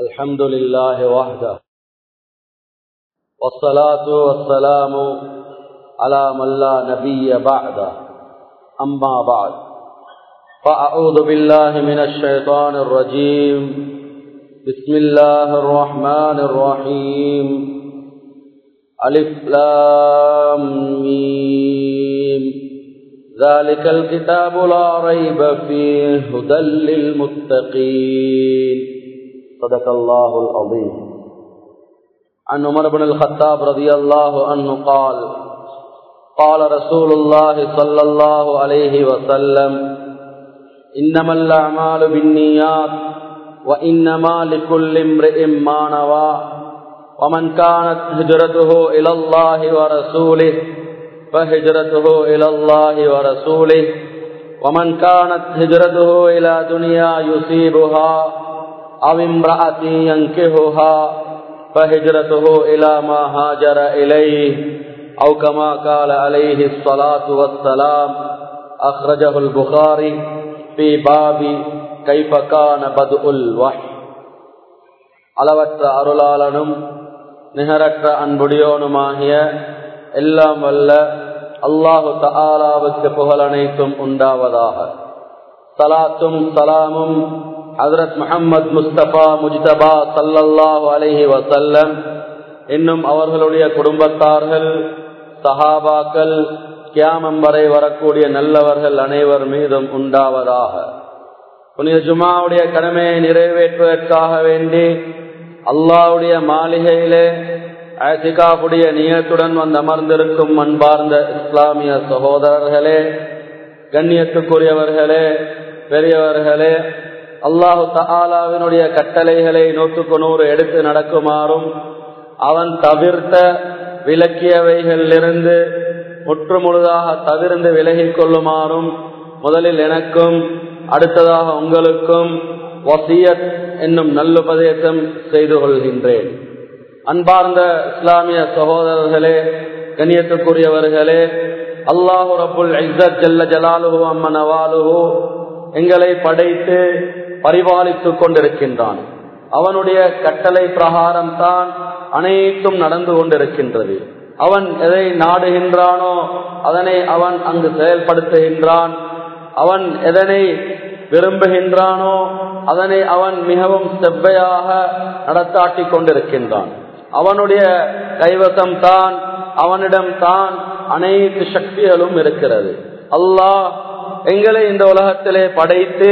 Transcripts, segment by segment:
الحمد لله وحده. والصلاة والسلام على من لا نبي بعده. أما بعد. فأعوذ بالله من الشيطان الرجيم. بسم الله الرحمن الرحيم. ألف لام ميم. ذلك الكتاب لا ريب فيه هدى للمتقين. صدق الله العظيم. عن عمر بن الخطاب رضي الله عنه قال قال رسول الله صلى الله عليه وسلم إنما الأعمال بالنيات وإنما لكل امرئ ما نوى ومن كانت هجرته إلى الله ورسوله فهجرته إلى الله ورسوله ومن كانت هجرته إلى دنيا يصيبها أو امرأة ينكهها فهجرته إلى ما هاجر إليه أو كما قال عليه الصلاة والسلام أخرجه البخاري في باب كيف كان بدء الوحي அளவற்ற அருளாளனும் நிகரற்ற அன்புடையோனுமாகிய எல்லாம் வல்ல அல்லாஹு தாலாவுக்கு புகழ் அனைத்தும் உண்டாவதாக சலாத்தும் சலாமும் ஹசரத் முகமது முஸ்தபா முஜிதபா சல்லல்லாஹு அலஹி வசல்லம் இன்னும் அவர்களுடைய குடும்பத்தார்கள் சஹாபாக்கள் கியாமம் வரை வரக்கூடிய நல்லவர்கள் அனைவர் மீதும் உண்டாவதாக. புனித ஜுமாவுடைய கடமையை நிறைவேற்றுவதற்காக வேண்டி அல்லாவுடைய மாளிகையிலே அசிகாவுடைய நியத்துடன் வந்து அமர்ந்திருக்கும் அன்பார்ந்த இஸ்லாமிய சகோதரர்களே கண்ணியத்துக்குரியவர்களே பெரியவர்களே அல்லாஹு தாலாவினுடைய கட்டளைகளை நூற்றுக்கு நூறு எடுத்து நடக்குமாறும் அவன் தவிர்த்த விலக்கியவைகளிலிருந்து முற்று முழுதாக தவிர்ந்து விலகிக் கொள்ளுமாறும் முதலில் எனக்கும் அடுத்ததாக உங்களுக்கும் வசியத் என்னும் நல்லுபதேசம் செய்து கொள்கின்றேன். அன்பார்ந்த இஸ்லாமிய சகோதரர்களே கண்ணியத்துக்குரியவர்களே அல்லாஹு ரபுல் இஸ்ஸத் ஜல்ல ஜலாலுஹு அம்மன் அவாலுஹு எங்களை படைத்து பரிபாலித்துக் கொண்டிருக்கின்றான். அவனுடைய கட்டளை பிரகாரம் தான் அனைத்தும் நடந்து கொண்டிருக்கின்றது. அவன் எதை நாடுகின்றானோ அதனை அவன் அங்கு செயல்படுத்துகின்றான். அவன் எதனை விரும்புகின்றானோ அதனை அவன் மிகவும் செவ்வையாக நடத்தாட்டி கொண்டிருக்கின்றான். அவனுடைய கைவசம் தான் அவனிடம் தான் அனைத்து சக்திகளும் இருக்கிறது. அல்லாஹ் எங்களை இந்த உலகத்திலே படைத்து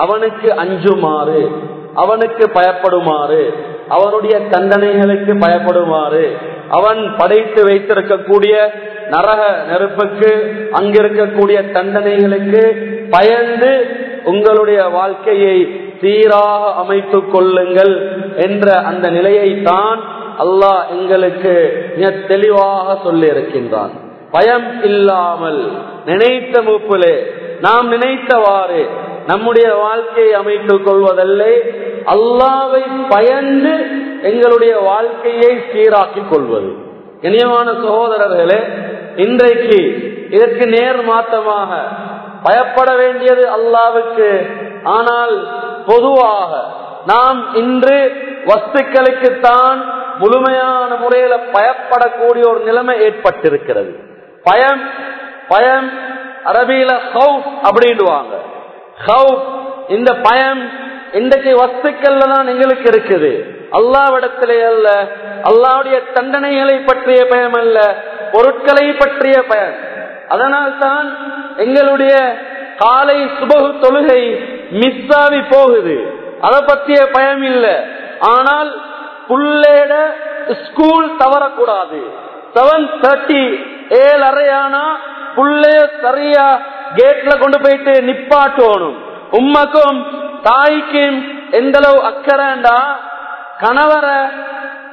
அவனுக்கு அஞ்சுமாறு அவனுக்கு பயப்படுமாறு அவனுடைய தண்டனைகளுக்கு பயப்படுமாறு அவன் படைத்து வைத்திருக்கக்கூடிய நரக நெருப்புக்கு அங்கிருக்கக்கூடிய தண்டனைகளுக்கு பயந்து உங்களுடைய வாழ்க்கையை சீராக அமைத்துக் கொள்ளுங்கள் என்ற அந்த நிலையை தான் அல்லாஹ் எங்களுக்கு மிக தெளிவாக சொல்லி இருக்கின்றான் பயம் இல்லாமல் நினைத்த மூப்பிலே நாம் நினைத்தவாறு நம்முடைய வாழ்க்கையை அமைத்துக் கொள்வதல்ல அல்லாவை பயந்து எங்களுடைய வாழ்க்கையை சீராக்கிக் கொள்வது. இனியமான சகோதரர்களே இன்றைக்கு இதற்கு நேர் மாற்றமாக பயப்பட வேண்டியது அல்லாவுக்கு. ஆனால் பொதுவாக நாம் இன்று வஸ்துக்களுக்குத்தான் முழுமையான முறையில பயப்படக்கூடிய ஒரு நிலைமை ஏற்பட்டிருக்கிறது. பயம் பயம் அரபியில ஹவுஸ் அப்படின்டுவாங்க இந்த பயம் இன்றைக்கு வஸ்துக்கள்ல தான் எங்களுக்கு இருக்குது. அல்லாவிடத்திலே அல்ல அல்லாவுடைய தண்டனைகளை பற்றிய பயம் அல்ல பொருட்களை பற்றிய பயம். அதனால் தான் எங்களுடைய காலை சுபகு தொழுகை மிஸ்ஸாவி போகுது. அதை பற்றிய பயம் இல்லை. ஆனால் புள்ளேட ஸ்கூல் தவறக்கூடாது. செவன் தேர்ட்டி ஏழு அறையானா புள்ளைய சரியா கேட்ல கொண்டு போயிட்டு நிப்பாட்டணும். உம்மக்கும் தாய்க்கும் எந்த அளவு அக்கறண்டா கணவரை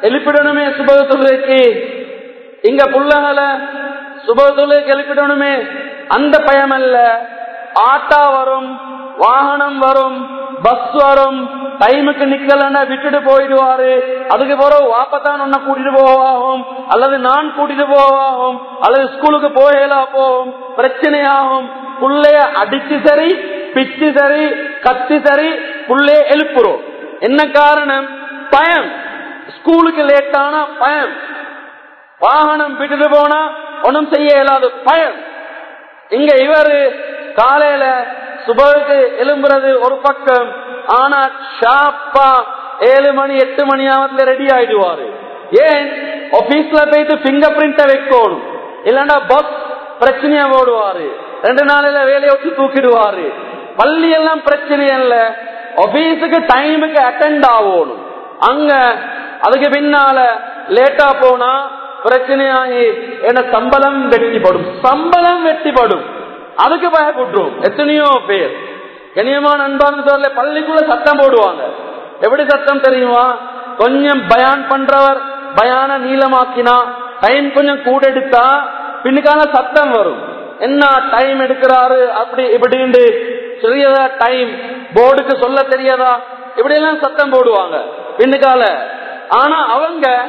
எழுப்பிடணுமே சுபக இங்க புள்ளகளை சுபக எழுப்பிடணுமே. அந்த பயம் அல்ல ஆட்டா வரும் வாகனம் வரும் பஸ் வரும். டைமுக்கு நிக்கலன்னா விட்டுட்டு போயிடுவாரு. அதுக்கு பிறகு வாப்பத்தான் உன்னை கூட்டிட்டு போவாகும். அல்லது நான் கூட்டிட்டு போவாகும். அல்லது ஸ்கூலுக்கு போகலா போகும். பிரச்சனையாகும். புள்ளைய அடிச்சு சரி பிச்சு சரி கத்தி சரி புள்ளைய எழுப்புறோம். என்ன காரணம்? பயம். ஸ்கூலுக்கு லேட்டானா பயம். வாகனம் விட்டுட்டு போனா ஒன்றும் செய்ய இயலாது. பயம். இங்க இவரு காலையில சுபகுக்கு எழும்புறது ஒரு பக்கம். ஆனா ஷாப்பா ஏழு மணி எட்டு மணி ஆகத்துல ரெடி ஆயிடுவாரு. ஏன்? ஆபீஸ்ல போயிட்டு பிங்கர் பிரிண்ட வைக்கணும். இல்லன்னா பஸ் பிரச்சனையா ஓடுவாரு. ரெண்டு நாளையில வேலையை விட்டு தூக்கிடுவாரு. பள்ளி எல்லாம் பிரச்சனை இல்ல. ஆபீஸுக்கு டைமுக்கு அட்டெண்ட் ஆகணும். அங்க அதுக்கு பின்னால லேட்டா போனா பிரச்சனையாகி என்ன சம்பளம் வெட்டிப்படும். சம்பளம் வெட்டிப்படும். அதுக்கு பயப்பட்டுரும் எத்தனையோ பேர். கனியமான அன்பார்ந்த பள்ளிக்குள்ள சட்டம் போடுவாங்க. எப்படி சட்டம் தெரியுமா? கொஞ்சம் பயான் பண்றவர் பயான நீளமாக்கினா டைம் கொஞ்சம் கூட எடுத்தா பின்னுக்கான சட்டம் வரும். என்ன டைம் எடுக்கிறாரு? அப்படி இப்படின்னு சிறியதா டைம் போர்டுக்கு சொல்ல தெரியாதா? இப்படி எல்லாம் சத்தம் போடுவாங்க. பின்னுக்கால. ஆனா அவங்க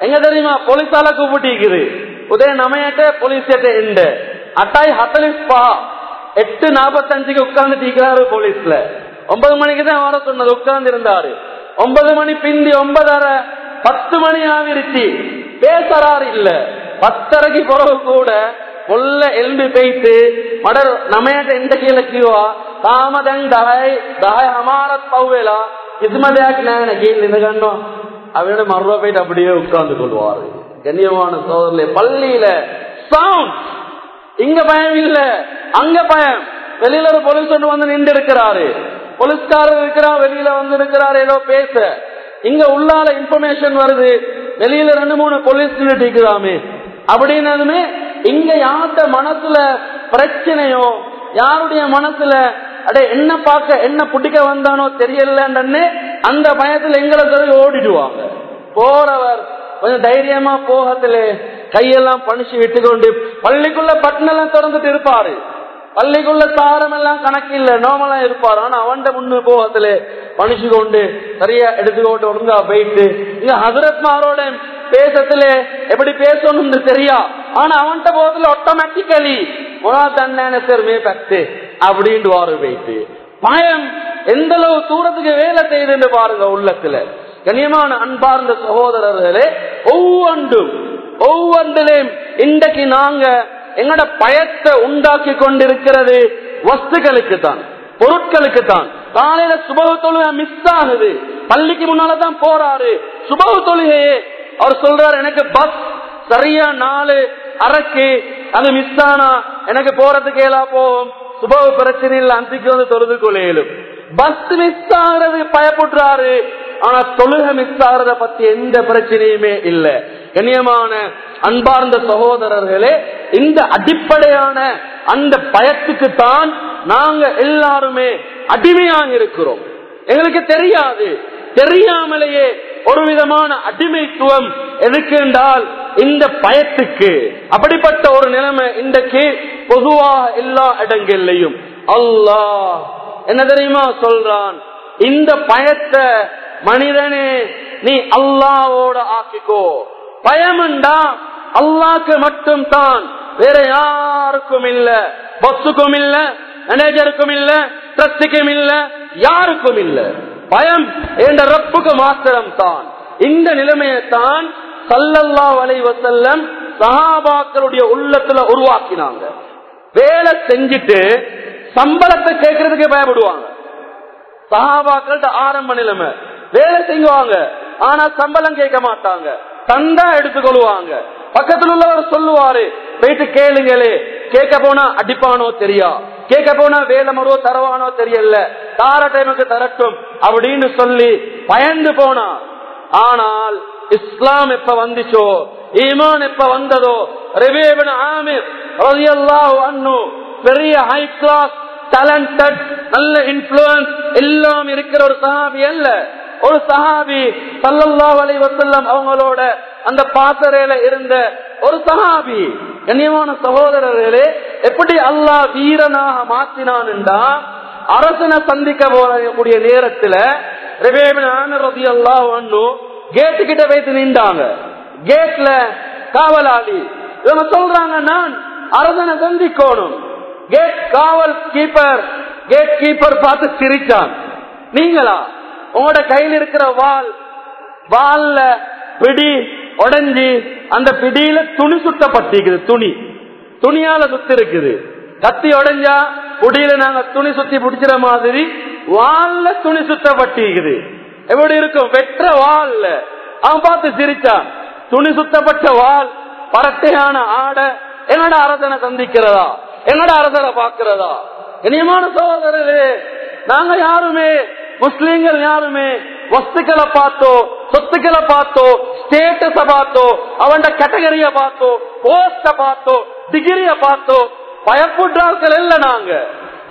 எங்க தெரியுமா? போலீஸால கூப்பிட்டிருக்குது. உதய நமையட்ட போலீஸ் எண்ட? அட்டாய் ஹத்தலிஸ்பா எட்டு நாற்பத்தஞ்சுக்கு உட்கார்ந்து இருக்கிறாரு போலீஸ்ல. ஒன்பது மணிக்கு தான் வர சொன்னது உட்கார்ந்து இருந்தாரு ஒன்பது மணி பிந்தி ஒன்பதரை பத்து மணி ஆவிருச்சு பேசறாரு இல்ல. பத்தரைக்கு பிறகு கூட கொல்ல எலும்பி போயிட்டு மடர் நமையாட்ட எந்த கீழே கீவா தாமதங் தாய் தாய் அமாரத் பௌவேலா கிஸ்மதியாக்கு நான் கீழ் இந்த கண்டோம் அவனோட மறுவா போயிட்டு அப்படியே உட்கார்ந்து கொள்வாரு. கண்ணியமான சோதரில் பள்ளியில சவுண்ட் இங்க பயம் இல்ல. அங்க பயம். வெளியில ஒரு போலீஸ் ஒன்று வந்து நின்று இருக்கிறாரு போலீஸ்காரர் இருக்கிறார் வெளியில வந்து இருக்கிறாரு ஏதோ பேச. இங்க உள்ளால இன்ஃபர்மேஷன் வருது. வெளியில ரெண்டு மூணு போலீஸ் நின்றுட்டு இருக்கிறாமே அப்படின்னதுமே இங்க யார்கிட்ட மனசுல பிரச்சனையோ யாருடைய மனசுல அடே என்ன பார்க்க என்ன பிடிக்க வந்தானோ தெரியலன்னு அந்த பயத்துல எங்களை சொல்லி ஓடிடுவாங்க. போறவர் கொஞ்சம் தைரியமா போகத்திலே கையெல்லாம் பணிச்சு விட்டு கொண்டு பள்ளிக்குள்ள பட்டனெல்லாம் திறந்துட்டு இருப்பாரு. பள்ளிக்குள்ள தாரம் எல்லாம் கணக்கு இல்ல நோமலா இருப்பாரு. ஆனா அவன்கிட்ட முன்னு போகத்துல பணிச்சு கொண்டு சரியா எடுத்துக்கோட்டு ஒழுங்கா போயிட்டு இங்க ஹசரத்மாரோட பேசத்துல எப்படி பேசணும்னு தெரியா? ஆனா அவன்கிட்ட போகத்துல ஆட்டோமேட்டிக்கலி உனா தன்ன பெருமே பத்து அப்படின்ட்டு வாரு போயிட்டு. பயம் எந்த அளவு தூரத்துக்கு வேலை செய்யுதுன்னு பாருங்க உள்ளத்துல. கண்ணியமான அன்பார்ந்த சகோதரர்களே ஒவ்வொன்றும் ஒவ்வொன்றிலையும் இன்றைக்கு நாங்க எங்கட பயத்தை உண்டாக்கி கொண்டிருக்கிறது வஸ்துகளுக்கு தான் பொருட்களுக்கு தான் காலையில சுபகு தொழுகை மிஸ் ஆகுது. பள்ளிக்கு முன்னாலதான் போறாரு. சுபகு தொழுகையே அவர் சொல்றாரு எனக்கு பஸ் சரியா நாலு அரைக்கு அது மிஸ் ஆனா எனக்கு போறதுக்கு ஏலா போகும். சுபவு பிரச்சனை இல்ல அந்திக்கு வந்து தொழுது கொள்ளையிலும் பஸ் மிஸ் ஆகுறது பயப்படுறாரு. ஆனா தொழுகை மிஸ் ஆகிறத பத்தி எந்த பிரச்சனையுமே இல்லை. கண்ணியமான அன்பார்ந்த சகோதரர்களே இந்த அடிப்படையான அந்த பயத்துக்கு தான் நாங்க எல்லாருமே அடிமையாக இருக்கிறோம். எங்களுக்கு தெரியாது. தெரியாமலேயே ஒரு விதமான அடிமைத்துவம் எதுக்கென்றால் இந்த பயத்துக்கு. அப்படிப்பட்ட ஒரு நிலைமை இன்றைக்கு பொதுவாக எல்லா இடங்கள்லையும் அல்லாஹ் என்ன தெரியுமா சொல்றான்? இந்த பயத்தை மனிதனே நீ அல்லாவோட ஆக்கிக்கோ. பயமுண்டா அல்லாக்கு மட்டும் தான் வேற யாருக்கும் இல்ல. பஸ்ஸுக்கும் இல்ல. மேனேஜருக்கும் இல்ல. ட்ரஸ்டுக்கும் இல்ல. யாருக்கும் இல்ல. பயம் என்ற ரப்புக்கு மாத்திரம் தான் இந்த நிலைமையைத்தான் சல்லல்லா வலைவசல்லம் சஹாபாக்களுடைய உள்ளத்துல உருவாக்கினாங்க. வேலை செஞ்சுட்டு சம்பளத்தை கேட்கறதுக்கு பயப்படுவாங்க. சஹாபாக்கள்கிட்ட ஆரம்ப நிலைமை. வேலை செய்வாங்க. ஆனா சம்பளம் கேட்க மாட்டாங்க. தந்தா எடுத்துக்கொள்வாங்க. பக்கத்தில் உள்ளவர் சொல்லுவாரு போயிட்டு கேளுங்களே கேட்க போனா அடிப்பானோ தெரியா? கேட்க போனா வேலை தரவானோ தெரியல. தார டைமுக்கு தரட்டும் அப்படின்னு சொல்லி பயந்து போனா. ஆனால் இஸ்லாம் எப்ப வந்துச்சோ ஈமான் எப்ப வந்ததோ ரெவேபன் ஆமிர் ரலியல்லாஹு பெரிய ஹை கிளாஸ் டேலண்டட் நல்ல இன்ஃபுளுன்ஸ் எல்லாம் இருக்கிற ஒரு சஹாபி அல்ல. ஒரு சஹாபி சல்லல்லாஹு அலைஹி வஸல்லம் அவங்களோட அந்த பாசறையில இருந்த ஒரு சஹாபி கண்ணியமான சகோதரர்களே எப்படி அல்லாஹ் வீரனாக மாற்றினான் என்றா அரசனை சந்திக்க போறக்கூடிய நேரத்துல ரவி அல்லாஹ் கேட்டு கிட்ட வைத்து நின்றாங்க. கேட்ல காவலாளி இவங்க சொல்றாங்க நான் அரசனை சந்திக்கணும். கேட் காவல் கீப்பர் கேட் கீப்பர் பார்த்து சிரிச்சான். நீங்களா? உங்களோட கையில் இருக்கிற வால் வால்ல பிடி உடஞ்சி அந்த பிடியில துணி சுத்தப்பட்டிருக்குது துணி. துணியால சுத்தி இருக்குது கத்தி உடஞ்சா குடியில நாங்க துணி சுத்தி பிடிச்சிற மாதிரி வால்ல துணி சுத்தப்பட்டிருக்குது. எப்படி இருக்கும்? வெற்ற வால்ல. அவன் பார்த்து சிரிச்சான் துணி சுத்தப்பட்ட வால் பரட்டையான ஆடை என்னோட அரசனை சந்திக்கிறதா? என்னோட அரசனை பாக்குறதா இனியமான சகோதரர்களே நாங்க யாருமே முஸ்லீம்கள் யாருமே வஸ்துக்களை பார்த்தோ சொத்துக்களை பார்த்தோ ஸ்டேட்டஸ பார்த்தோ அவன் கேட்டகரிய பார்த்தோ போஸ்ட பார்த்தோ டிகிரிய பார்த்தோ பயப்படுறார்கள் இல்ல நாங்க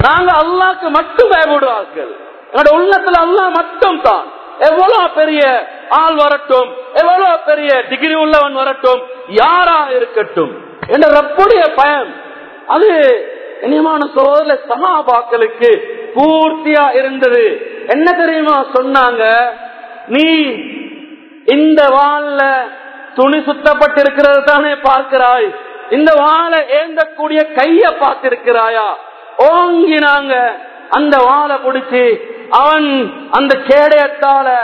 நாங்க அல்லாக்கு மட்டும் பயப்படுவார்கள் எங்களோட உள்ளத்துல அல்லா மட்டும் தான் எவ்வளவு பெரிய ஆள் வரட்டும் எவ்வளவு பெரிய டிகிரி உள்ளவன் வரட்டும் யாரா இருக்கட்டும் என்ற ரப்புடைய பயம் அது இனியமான சோதர சகாபாக்களுக்கு பூர்த்தியா இருந்தது. என்ன தெரியுமா சொன்னாங்க? நீ இந்த வாள்ல துணி சுத்தப்பட்டிருக்கிறது தானே பார்க்கிறாய். இந்த வாழை ஏந்தக்கூடிய கைய பார்த்திருக்கிறாயா? ஓங்கினாங்க. அந்த வாழை பிடிச்சி அவன் அந்த கேடயத்தால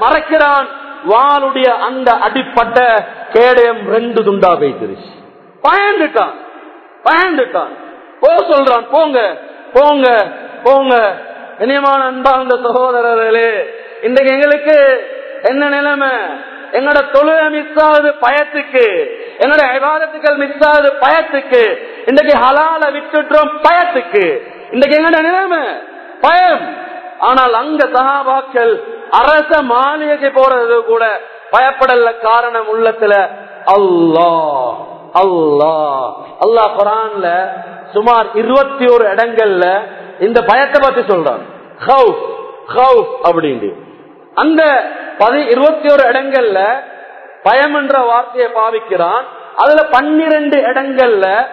மறைக்கிறான். வாளுடைய அந்த அடிப்பட்ட கேடயம் ரெண்டு துண்டா வைத்திருச்சு. பயந்துட்டான். பயந்துட்டான். போக சொல்றான். போங்க போங்க போங்க. இனியமான அன்பார்ந்த சகோதரர்களே இன்றைக்கு எங்களுக்கு என்ன நிலைமை? எங்களோட தொழுகை மிஸ் ஆகுது பயத்துக்கு. எங்கட விவாதத்துக்கள் மிஸ் ஆகுது பயத்துக்கு. இன்றைக்கு ஹலால விட்டுட்டோம் பயத்துக்கு. இன்றைக்கு எங்கட நிலைமை? பயம். ஆனால் அங்க சகாபாக்கள் அரச மாளிகைக்கு போறது கூட பயப்படல காரணம் உள்ளத்துல அல்லா அல்லாஹ். அல்லாஹ் குரான்ல சுமார் இருபத்தி ஒரு இடங்கள்ல இந்த பயத்தை பத்தி சொல்றான். அப்படின்னு அந்த பதி இருபத்தி ஒரு இடங்கள்ல பயம் என்ற வார்த்தையை பாவிக்கிறான். அதுல பன்னிரண்டு இடங்கள்ல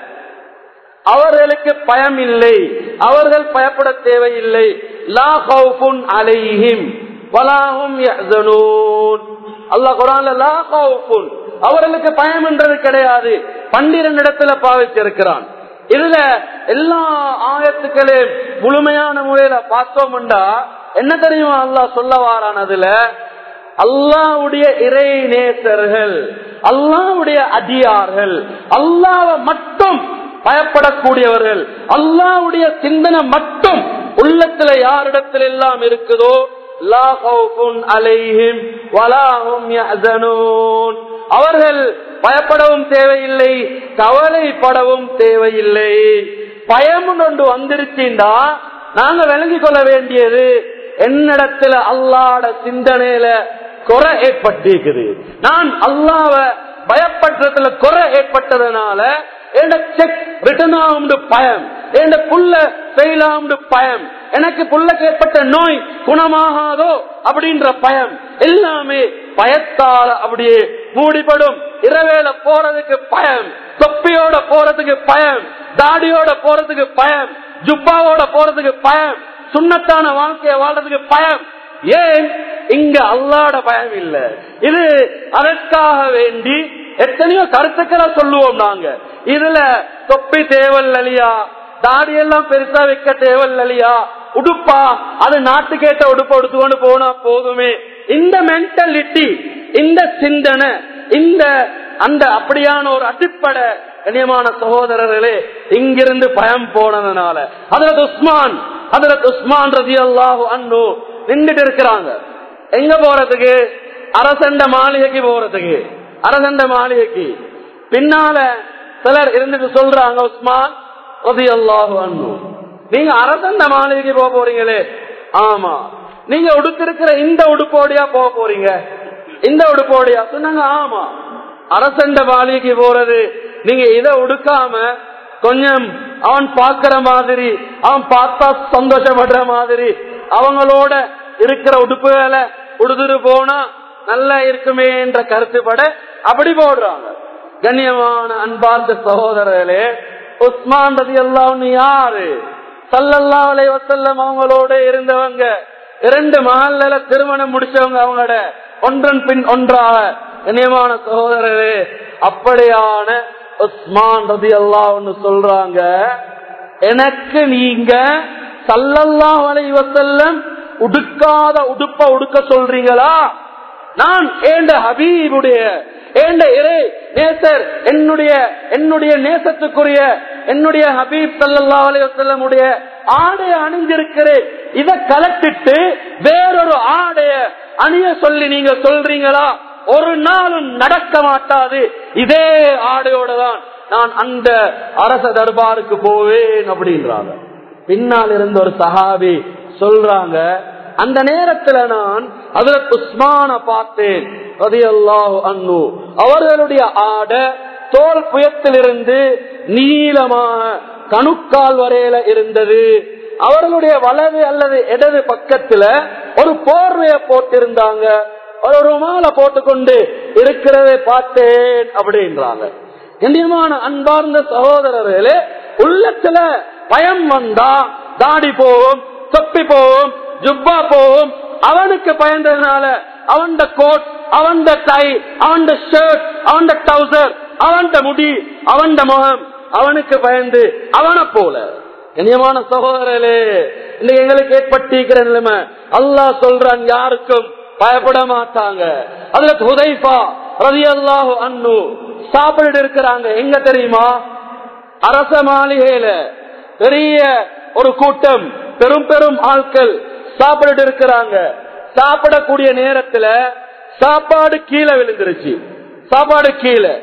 அவர்களுக்கு பயம் இல்லை. அவர்கள் பயப்பட தேவையில்லை. லா ஹவுஃபுன் அலைஹிம் வலாஹும் அல்லாஹ் குர்ஆன்ல லா ஹவுஃபுன் அவர்களுக்கு பயம் என்றது கிடையாது. பன்னிரண்டு இடத்துல பாவிச்சிருக்கிறான் இதுல எல்லா ஆயத்துக்களையும் முழுமையான முறையில பார்த்தோம்டா என்ன தெரியுமா அல்லாஹ் சொல்ல அதுல? அல்லாவுடைய இறை நேசர்கள் அல்லாவுடைய அதிகார்கள் அல்லாவ மட்டும் பயப்படக்கூடியவர்கள் அல்லாவுடைய சிந்தனை மட்டும் உள்ளத்துல யாரிடத்தில் எல்லாம் இருக்குதோ அவர்கள் பயப்படவும் தேவையில்லை கவலைப்படவும் தேவையில்லை. பயம் ஒன்று வந்துருச்சுண்டா நாங்க விளங்கி கொள்ள வேண்டியது என்னிடத்துல அல்லாட சிந்தனையில குறை ஏற்பட்டிருக்குது. நான் அல்லாவை பயப்படுறதுல குறை ஏற்பட்டதுனால செக் ரிட்டர்ன் பயம். என் புல்ல ஃபெயில் பயம். எனக்கு புள்ளக்கு ஏற்பட்ட நோய் குணமாகாதோ அப்படின்ற பயம். எல்லாமே பயத்தால அப்படியே மூடிப்படும். இரவேல போறதுக்கு பயம். தொப்பியோட போறதுக்கு பயம். தாடியோட போறதுக்கு பயம். ஜுப்பாவோட போறதுக்கு பயம். சுண்ணத்தான வாழ்க்கைய வாழ்றதுக்கு பயம். ஏன்? இங்க அல்லாட பயம் இல்ல. இது அதற்காக வேண்டி எத்தனையோ கருத்துக்களை சொல்லுவோம் நாங்க. இதுல தொப்பி தேவல் அலியா தாடியெல்லாம் பெருசா வைக்க தேவல் அலியா உடுப்பா அது நாட்டு கேட்ட உடுப்ப உடுத்துக்கொண்டு போனா போதுமே. இந்த மென்டாலிட்டி இந்த சிந்தனை இந்த அந்த அப்படியான ஒரு அடிப்படை கண்ணியமான சகோதரர்களே இங்கிருந்து பயம் போனதுனால. அதாவது உஸ்மான் அதரத் உஸ்மான் ரதி அல்லாஹு அண்ணு நின்றுட்டு இருக்கிறாங்க. எங்க போறதுக்கு? அரசண்ட மாளிகைக்கு போறதுக்கு. அரசண்ட மாளிகைக்கு. பின்னால சிலர் இருந்துட்டு சொல்றாங்க உஸ்மான் ரதி அல்லாஹு அண்ணு நீங்க அரசண்ட மாளிகைக்கு போக போறீங்களே. ஆமா. நீங்க உடுத்திருக்கிற இந்த உடுப்போடியா போக போறீங்க. இந்த உடுப்போடியா? சொன்னாங்க ஆமா. அரசண்ட மாளிகைக்கு போறது. நீங்க இதை உடுக்காம கொஞ்சம் அவன் பாக்குற மாதிரி அவன் பார்த்தா சந்தோஷப்படுற மாதிரி அவங்களோட இருக்கிற உடுப்புகளை உடுத்துட்டு போனா நல்லா இருக்குமே என்ற கருத்துப்பட அப்படி போடுறாங்க. கண்ணியமான அன்பார்ந்த சகோதரர்களே உஸ்மான் ரதி எல்லாம் யாரு? சல்லல்லா அலை வசல்லம் அவங்களோட இருந்தவங்க இரண்டு மகள்ல திருமணம் முடிச்சவங்க அவங்களோட ஒன்றன் பின் ஒன்றாக. கண்ணியமான சகோதரரே அப்படியான உஸ்மான் ரதி அல்லான்னு சொல்றாங்க எனக்கு நீங்க சல்லல்லா அலை வசல்லம் உடுக்காத உடுப்ப உடுக்க சொல்றீங்களா? நான் ஏண்ட ஹபீபுடைய ஏண்ட இறை நேசர் என்னுடைய என்னுடைய நேசத்துக்குரிய என்னுடைய ஹபீப் சல்லா அலையுடைய ஆடைய அணிஞ்சிருக்கிறேன் இதை கலட்டிட்டு வேறொரு ஆடைய அணிய சொல்லி நீங்க சொல்றீங்களா? ஒரு நாளும் நடக்க மாட்டாது. இதே ஆடையோட தான் நான் அந்த அரச தர்பாருக்கு போவேன் அப்படின்றாங்க. பின்னால் இருந்த ஒரு சஹாபி சொல்றாங்க அந்த நேரத்துல நான் அதுல உஸ்மான பார்த்தேன் ரதியல்லாஹு அன்னு அவர்களுடைய ஆடை தோல் புயத்திலிருந்து நீளமாக கணுக்கால் வரையில இருந்தது. அவர்களுடைய வலது அல்லது இடது பக்கத்துல ஒரு போர்வைய போட்டிருந்தாங்க. ஒரு ருமால போட்டுக்கொண்டு இருக்கிறதை பார்த்தேன் அப்படின்றாங்க. கண்ணியமான அன்பார்ந்த சகோதரர்களே உள்ளத்துல பயம் வந்தா தாடி போவோம் தொப்பி போவோம் ஜுப்பா போவோம் அவனுக்கு பயந்ததுனால அவன் கோட் அவன் டை அவன் ஷர்ட் அவன் டவுசர் அவன் முடி அவன் முகம் அவனுக்கு பயந்து அவனை போல. கண்ணியமான சகோதரர்களே இன்னைக்கு எங்களுக்கு ஏற்பட்டிருக்கிற நிலைமை அல்லாஹ் சொல்றான் யாருக்கும் பயப்பட மாட்டாங்க அதுல ஹுதைஃபா ரவி அல்லாஹு அண்ணு சாப்பிட்டு இருக்கிறாங்க. எங்க தெரியுமா? அரச மாளிகையில பெரிய ஒரு கூட்டம் பெரும் பெரும் ஆட்கள் சாப்பிட்டு இருக்கிறாங்க. சாப்பிடக்கூடிய நேரத்துல சாப்பாடு கீழே விழுந்துருச்சு. சாப்பாடு கீழே.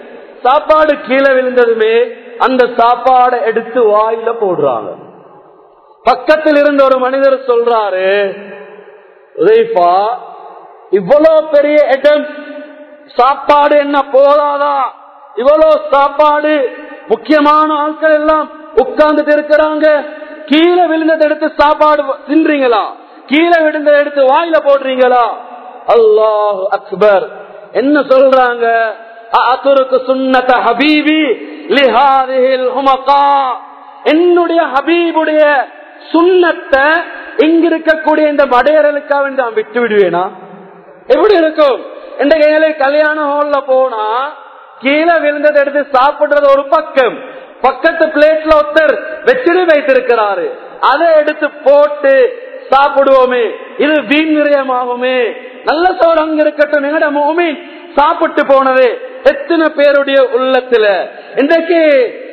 சாப்பாடு கீழே விழுந்ததுமே அந்த சாப்பாடை எடுத்து வாயில போடுறாங்க. பக்கத்தில் இருந்த ஒரு மனிதர் சொல்றாரு உதைப்பா இவ்வளவு பெரிய இடம் சாப்பாடு என்ன போதாதா? இவ்வளவு சாப்பாடு முக்கியமான ஆட்கள் எல்லாம் உட்கார்ந்துட்டு இருக்கிறாங்க. கீழே விழுந்ததை எடுத்து சாப்பாடு தின்றீங்களா? கீழே விழுந்ததை எடுத்து வாயில போடுறீங்களா? அல்லாஹ் அக்பர். என்ன சொல்றாங்க? அத்துருக்கு சுன்னத ஹபீபி லிஹாதிஹில் ஹுமகா. என்னுடைய ஹபீபுடைய சுண்ணத்தை இங்க இருக்கக்கூடிய இந்த மடையர்களுக்காக நான் விட்டு விடுவேனா எப்படி இருக்கும்? இந்த கையில கல்யாண ஹால்ல போனா கீழே விழுந்ததை எடுத்து சாப்பிடுறது ஒரு பக்கம். பக்கத்து பிளேட்ல ஒருத்தர் வச்சிடு வைத்திருக்கிறாரு. அதை எடுத்து போட்டு சாப்பிடுவோமே. இது வீண் விரயமாகுமே. நல்ல சோறு அங்க இருக்கட்டும். எங்கட மோமி? சாப்பிட்டு போனது. எத்தனை பேருடைய உள்ளத்துல. இன்றைக்கு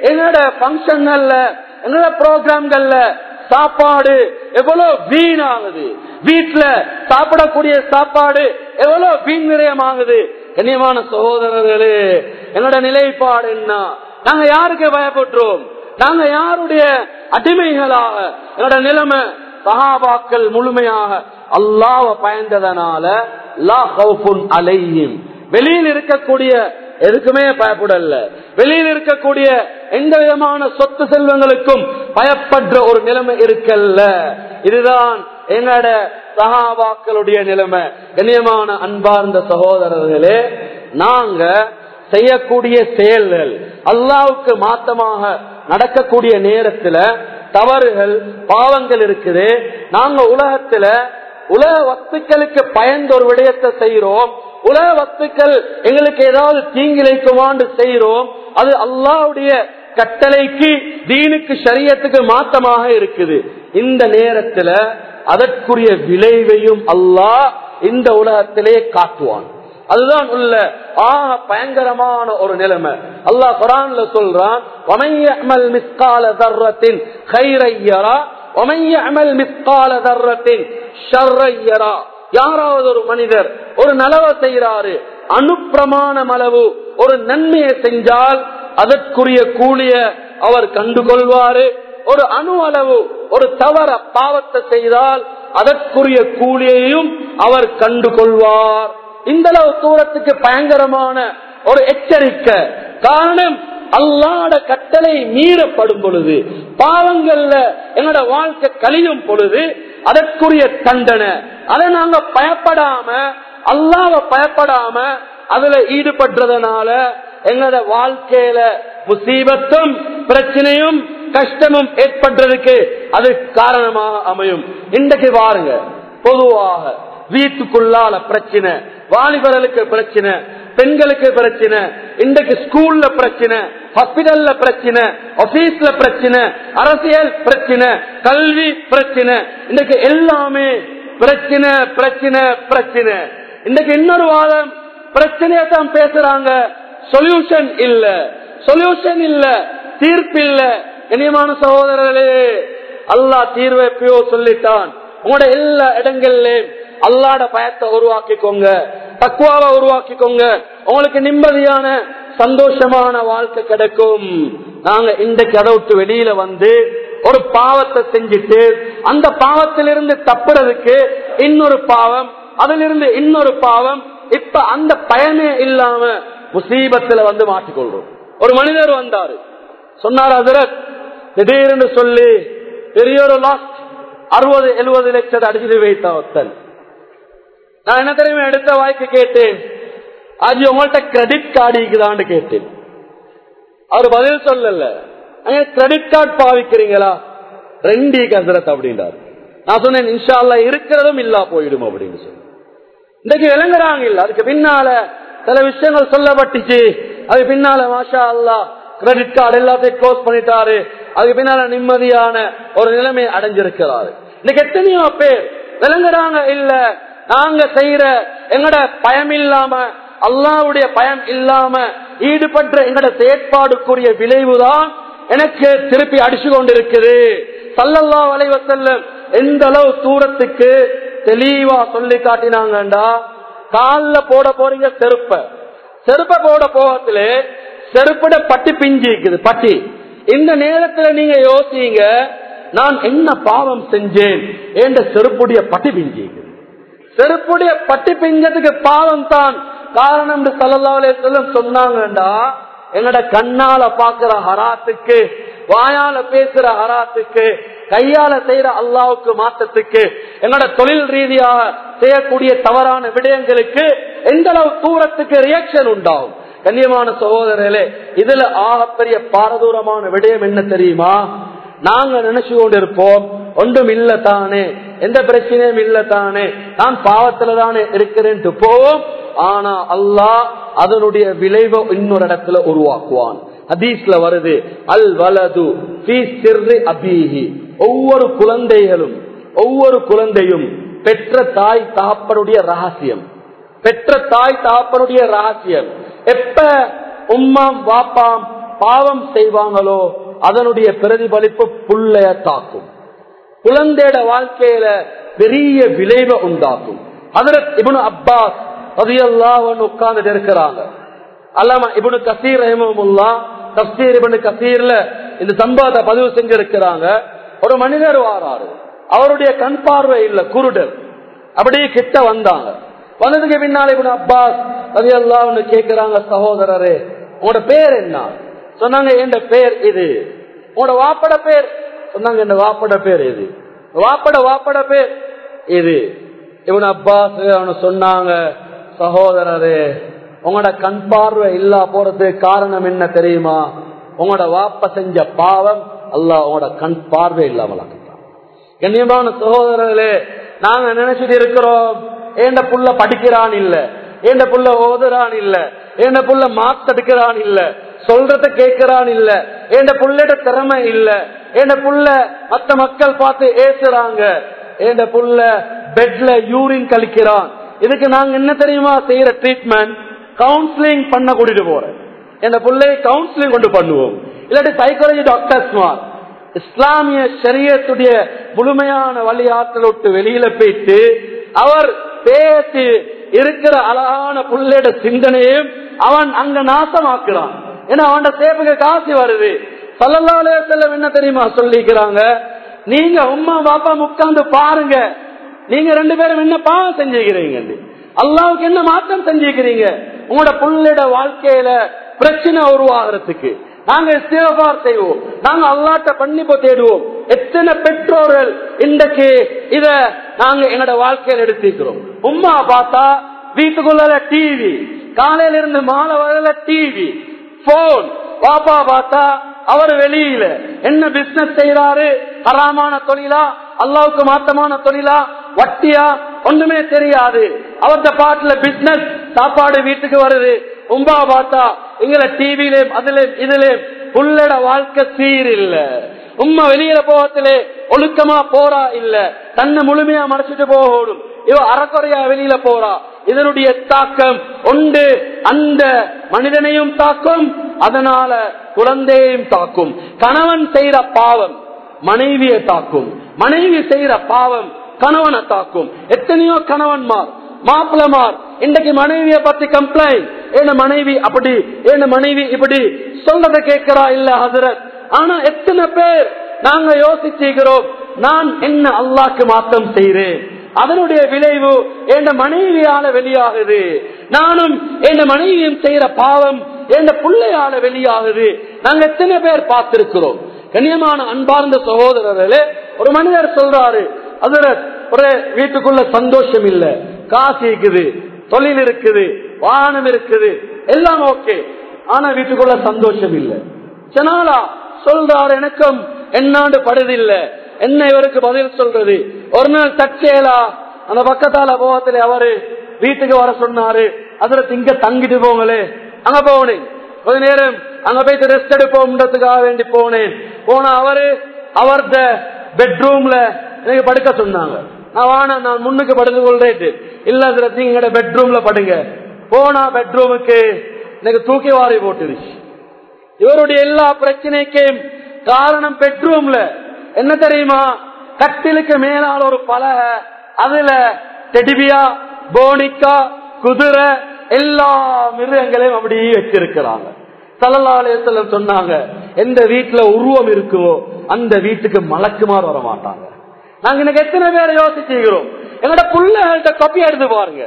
எங்களோட பங்கன்கள்ல எங்களோட ப்ரோக்ராம்கள்ல சாப்பாடு எவ்வளவு வீணாகுது. வீட்டுல சாப்பிடக்கூடிய சாப்பாடு எவ்வளவு வீண் விரயமாகுது கண்ணியமான சகோதரர்களே என்னோட நிலைப்பாடு என்ன? நாங்க யாருக்கு பயப்பட்டோம் நாங்க யாருடைய அடிமைகளாக? என்னோட நிலைமை சகாபாக்கள் முழுமையாக அல்லாவ பயந்ததனால அலையும் வெளியில் இருக்கக்கூடிய எதுக்குமே பயப்படல. வெளியில் இருக்கக்கூடிய எந்த விதமான சொத்து செல்வங்களுக்கும் பயப்படுற ஒரு நிலைமை இருக்கல்ல. இதுதான் எங்கட சகாபாக்களுடைய நிலைமை. கண்ணியமான அன்பார்ந்த சகோதரர்களே நாங்க செய்யக்கூடிய செயல்கள் அல்லாவுக்கு மாத்தமாக நடக்கக்கூடிய நேரத்துல தவறுகள் பாவங்கள் இருக்குது. நாங்க உலகத்துல உலக வத்துக்களுக்கு பயந்த ஒரு விடயத்தை செய்யறோம் உலக வத்துக்கள் எங்களுக்கு ஏதாவது தீங்கிழைக்குமாண்டு செய்யறோம் அது அல்லாவுடைய கட்டளைக்கு தீனுக்கு சரியத்துக்கு மாற்றமாக இருக்குது. இந்த நேரத்துல அதற்குரிய விளைவையும் அல்லாஹ் இந்த உலகத்திலே காட்டுவான். அதுதான் உள்ள ஆக பயங்கரமான ஒரு நிலைமை. அல்லாஹ் குரான்ல சொல்றான் மிஸ்கால தர்றத்தின் அமல் மிஸ்கால தர்றத்தின் ஷர்ரையரா யாராவது ஒரு மனிதர் ஒரு நலவை செய்யறாரு அனுப்பிரமாணம் அளவு ஒரு நன்மையை செஞ்சால் அதற்குரிய கூலிய அவர் கண்டுகொள்வாரு. ஒரு அணு அளவு ஒரு தவற பாவத்தை செய்தால் அதற்குரிய கூலியையும் அவர் கண்டுகொள்வார். இந்த அளவு தூரத்துக்கு பயங்கரமான ஒரு எச்சரிக்கை. காரணம் அல்லாட கட்டளை மீறப்படும் பொழுது பாவங்கள்ல என்னோட வாழ்க்கை கழியும் பொழுது அதற்குரிய தண்டனை. அதை நாங்க பயப்படாம அல்லாவ பயப்படாம அதுல ஈடுபடுறதுனால எங்களோட வாழ்க்கையில முசீபத்தும் பிரச்சனையும் கஷ்டமும் ஏற்படுறதுக்கு அது காரணமாக அமையும். இன்றைக்கு பாருங்க பொதுவாக வீட்டுக்குள்ளால பிரச்சனை வாலிபர்களுக்கு பிரச்சனை பெண்களுக்கு பிரச்சனை இன்றைக்கு ஸ்கூல்ல பிரச்சனை ஹாஸ்பிட்டல்ல பிரச்சனை ஆபீஸ்ல பிரச்சனை அரசியல் பிரச்சனை கல்வி பிரச்சனை இன்றைக்கு எல்லாமே பிரச்சனை பிரச்சனை பிரச்சனை. இன்னைக்கு இன்னொரு வாதம் பிரச்சனையை தான் பேசுறாங்க. சொல்யூஷன் இல்ல. சொல்யூஷன் இல்ல. தீர்ப்பு இல்ல. இனியமான சகோதரர்களே அல்லாஹ் தீர்வை எப்பயோ சொல்லிட்டான் உங்களோட எல்லா இடங்கள்லயும் அல்லாட பயத்தை உருவாக்கிக்கோங்க. தக்குவாவை உருவாக்கிக்கோங்க. உங்களுக்கு நிம்மதியான சந்தோஷமான வாழ்க்கை கிடைக்கும். நாங்க இன்றைக்கு அதை விட்டு வெளியில வந்து ஒரு பாவத்தை செஞ்சுட்டு அந்த பாவத்திலிருந்து தப்புறதுக்கு இன்னொரு பாவம் அதிலிருந்து இன்னொரு பாவம் இப்ப அந்த பயனே இல்லாம முசீபத்துல வந்து மாட்டிக்கொள்றோம். ஒரு மனிதர் வந்தாரு. சொன்னார் அதிரத் திடீர்னு சொல்லி பெரிய ஒரு லாஸ்ட் அறுபது எழுபது லட்சத்தை அடிச்சு வைத்த நான் என்ன தெரியுமா எடுத்த வாய்க்கு கேட்டேன்? அது உங்கள்ட்ட கிரெடிட் கார்டு இருக்குதான்னு கேட்டேன். அவர் பதில் சொல்லல. கிரெடிட் கார்டு பாவிக்கிறீங்களா? ரெண்டி கசரத் அப்படின்றார். நான் சொன்னேன் இன்ஷால்ல இருக்கிறதும் இல்லா போயிடும் அப்படின்னு சொல்லி இன்றைக்கு விளங்குறாங்க இல்ல அதுக்கு பின்னால சில விஷயங்கள் சொல்லப்பட்டுச்சு. அது பின்னால மாஷா அல்லா கிரெடிட் கார்டு எல்லாத்தையும் க்ளோஸ் பண்ணிட்டாரு. அதுக்கு பின்னால நிம்மதியான ஒரு நிலைமை அடைஞ்சிருக்கிறாரு. இன்னைக்கு எத்தனையோ பேர் விளங்குறாங்க இல்ல நாங்க செய்யற எங்கட பயம் இல்லாம அல்லாவுடைய பயம் இல்லாம ஈடுபட்ட எங்கட செயற்பாடுக்குரிய விளைவுதான் எனக்கு திருப்பி அடிச்சு கொண்டிருக்குது. சல்லல்லா வளைவ செல்லும் எந்த அளவு தூரத்துக்கு தெளிவா சொல்லி காட்டினாங்கண்டா? காலில் போட போறீங்க செருப்ப. செருப்ப போட போகத்துல செருப்பட பட்டி பிஞ்சு இருக்குது பட்டி. இந்த நேரத்துல நீங்க யோசிங்க நான் என்ன பாவம் செஞ்சேன்? என்ற செருப்புடைய பட்டி பிஞ்சு செருப்புடைய பட்டி பிஞ்சதுக்கு பாவம் தான். காரணம் சல்லல்லாவுலே சொல்லும் சொன்னாங்கடா எங்கட கண்ணால பாக்குற ஹராத்துக்கு வாயால பேசுற ஹராத்துக்கு கையால செய்யற அல்லாவுக்கு மாற்றத்துக்கு என்னோட தொழில் ரீதியாக செய்யக்கூடிய தவறான விடயங்களுக்கு எந்த அளவு தூரத்துக்கு ரியாக்ஷன் உண்டாகும்? கண்ணியமான சகோதரர்களே இதுல ஆகப்பெரிய பாரதூரமான விடயம் என்ன தெரியுமா? நாங்க நினைச்சு கொண்டிருப்போம் ஒன்றும் இல்ல தானே எந்த பிரச்சனையும் இல்ல தானே நான் பாவத்துல தானே இருக்கிறேன் போவோம். ஆனா அல்லாஹ் அதனுடைய விளைவை இன்னொரு இடத்துல உருவாக்குவான். ஹதீஸ்ல வருது அல் வலது அபீஹி. ஒவ்வொரு குழந்தைகளும் ஒவ்வொரு குழந்தையும் பெற்ற தாய் தகப்பனுடைய ரகசியம். பெற்ற தாய் தகப்பனுடைய ரகசியம். எப்ப உம்மாம் வாப்பாம் பாவம் செய்வாங்களோ அதனுடைய பிரதிபலிப்பு புள்ளைய தாக்கும். குழந்தையோட வாழ்க்கையில பெரிய விளைவை உண்டாக்கும். இபுனு இவனு அப்பாஸ் பதியெல்லாம் உட்கார்ந்து இருக்கிறாங்க. அல்லாம இவனு கசீர் ரஹமுல்லா கஸ்தீர் இவனு கசீர்ல இந்த சம்பாத பதிவு செஞ்சிருக்கிறாங்க. ஒரு மனிதர் வாராரு. அவருடைய கண் பார்வை இல்ல குருடர். அப்படியே கிட்ட வந்தாங்க. வந்ததுக்கு பின்னாலே இவனு அப்பாஸ் பதியெல்லாம் கேட்கிறாங்க சகோதரரே உங்களோட பேர் என்ன? சொன்னாங்க என் பேர் இது. உங்களோட வாப்பட பேர் சொன்னாங்க என்ன வாப்பட பேர் இது. வாப்பட வாப்பட பேர் இது. இவன் அப்பாஸ் அவனு சொன்னாங்க சகோதரரே உங்களோட கண் பார்வை இல்லா போறதுக்கு காரணம் என்ன தெரியுமா? உங்களோட வாப்ப செஞ்ச பாவம் அல்ல உங்களோட கண் பார்வை இல்லாமல் கண்ணியமான சகோதரர்களே நாங்க நினைச்சிட்டு இருக்கிறோம்? ஏண்ட புள்ள படிக்கிறான் இல்ல? ஏண்ட புள்ள ஓதுறான் இல்ல? ஏண்ட புள்ள மார்க்ஸ் எடுக்கிறான் இல்ல? சொல்றத கேட்கிறான் இல்ல. என் புள்ளட திறமை இல்ல. என் புள்ள மத்த மக்கள் பார்த்து ஏசுறாங்க. என் புள்ள பெட்ல யூரின் கழிக்கிறான். இதுக்கு நாங்க என்ன தெரியுமா செய்யற ட்ரீட்மெண்ட் கவுன்சிலிங் பண்ண கூட்டிட்டு போறேன். என் பிள்ளை கவுன்சிலிங் கொண்டு பண்ணுவோம். இல்லாட்டி சைக்காலஜி டாக்டர்ஸ் இஸ்லாமிய சரியத்துடைய முழுமையான வழியாற்றல் விட்டு வெளியில போயிட்டு அவர் பேசி இருக்கிற அழகான புள்ளையோட சிந்தனையும் அவன் அங்க நாசமாக்குறான். ஏன்னா அவன் சேப்புக்கு காசு வருது. சல்லல்லாலே செல்லம் என்ன தெரியுமா சொல்லிக்கிறாங்க? நீங்க உமா பாப்பா உட்கார்ந்து பாருங்க. நீங்க ரெண்டு பேரும் என்ன பாவம் செஞ்சுக்கிறீங்க அல்லாவுக்கு என்ன மாற்றம் செஞ்சுக்கிறீங்க? உங்களோட புள்ளிட வாழ்க்கையில பிரச்சனை உருவாகிறதுக்கு. நாங்க இஸ்திகபார் செய்வோம். நாங்க அல்லாட்ட பண்ணிப்போ தேடுவோம். எத்தனை பெற்றோர்கள் இன்றைக்கு இத நாங்க எங்களோட வாழ்க்கையில எடுத்துக்கிறோம். உமா பார்த்தா வீட்டுக்குள்ள டிவி காலையில இருந்து மாலை வரல டிவி போன் பாப்பா பார்த்தா அவர் வெளியில. என்ன பிசினஸ் செய்யறாரு அறாமான தொழிலா? அல்லாவுக்கு மாத்தமான தொழிலா? வட்டியா? ஒண்ணுமே தெரியாது. அவர்த பாட்டுல பிசினஸ் சாப்பாடு வீட்டுக்கு வருது. உம்பா பார்த்தா எங்களை டிவிலையும் அதுல இதுலேயும் புள்ளட வாழ்க்கை சீர் இல்ல. உண்மை வெளியில போகத்திலே ஒழுக்கமா போறா இல்ல. தன்னை முழுமையா மறைச்சிட்டு போகணும். இவ அறக்குறையா வெளியில போறா. இதனுடைய தாக்கம் உண்டு. அந்த மனிதனையும் தாக்கும் அதனால குழந்தையையும் தாக்கும். கணவன் செய்யற பாவம் மனைவியை தாக்கும். மனைவி செய்யற பாவம் கணவனை தாக்கும். எத்தனையோ கணவன்மார் மாப்பிளமார் இன்றைக்கு மனைவிய பத்தி கம்ப்ளைண்ட் என்ன மனைவி அப்படி என்ன மனைவி இப்படி சொல்றத கேட்கிறா? இல்ல ஹசரத். ஆனா எத்தனை பேர் நாங்க யோசிச்சுக்கிறோம் நான் என்ன அல்லாக்கு மாத்தம் செய்யறேன் அதனுடைய விளைவு என் மனைவியால வெளியாகுது. நானும் என் மனைவியும் செய்யற பாவம் என் பிள்ளையால வெளியாகுது. நாங்க எத்தனை பேர் பார்த்திருக்கிறோம். கண்ணியமான அன்பார்ந்த சகோதரர்களே ஒரு மனிதர் சொல்றாரு அதுல ஒரு வீட்டுக்குள்ள சந்தோஷம் இல்ல. காசு இருக்குது தொழில் இருக்குது வாகனம் இருக்குது எல்லாம் ஓகே. ஆனா வீட்டுக்குள்ள சந்தோஷம் இல்ல. சனாலா சொல்றாரு எனக்கும் என்னாண்டு படுதில்ல. என்ன இவருக்கு பதில் சொல்றது? ஒரு நாள் தற்செயலா அந்த பக்கத்தால போகத்துல அவரு வீட்டுக்கு வர சொன்னாரு. அதுல திங்க தங்கிட்டு போங்களே. அங்க போனேன். கொஞ்ச நேரம் அங்க போயிட்டு ரெஸ்ட் எடுப்போம்ன்றதுக்காக வேண்டி போனேன். போன அவரு அவர்த பெட்ரூம்ல எனக்கு படுக்க சொன்னாங்க. நான் வானா நான் முன்னுக்கு படுத்து கொள்றேன். இல்ல அதுல நீங்க பெட்ரூம்ல படுங்க. போனா பெட்ரூமுக்கு எனக்கு தூக்கி வாரி போட்டுருச்சு. இவருடைய எல்லா பிரச்சனைக்கும் காரணம் பெட்ரூம்ல என்ன தெரியுமா? கட்டிலுக்கு மேலான ஒரு பலக அதுல டெடிபியா போனிக்கா குதிரை எல்லா மிருகங்களையும் அப்படியே வச்சிருக்கிறாங்க. சல்லல்லாலயத்துல சொன்னாங்க எந்த வீட்டுல உருவம் இருக்குவோ அந்த வீட்டுக்கு மலக்குமார் வர மாட்டாங்க நாங்க இன்னைக்கு எத்தனை பேரை யோசிச்சுக்கிறோம் எங்களோட பிள்ளைகள்கிட்ட கப்பி எடுத்து பாருங்க.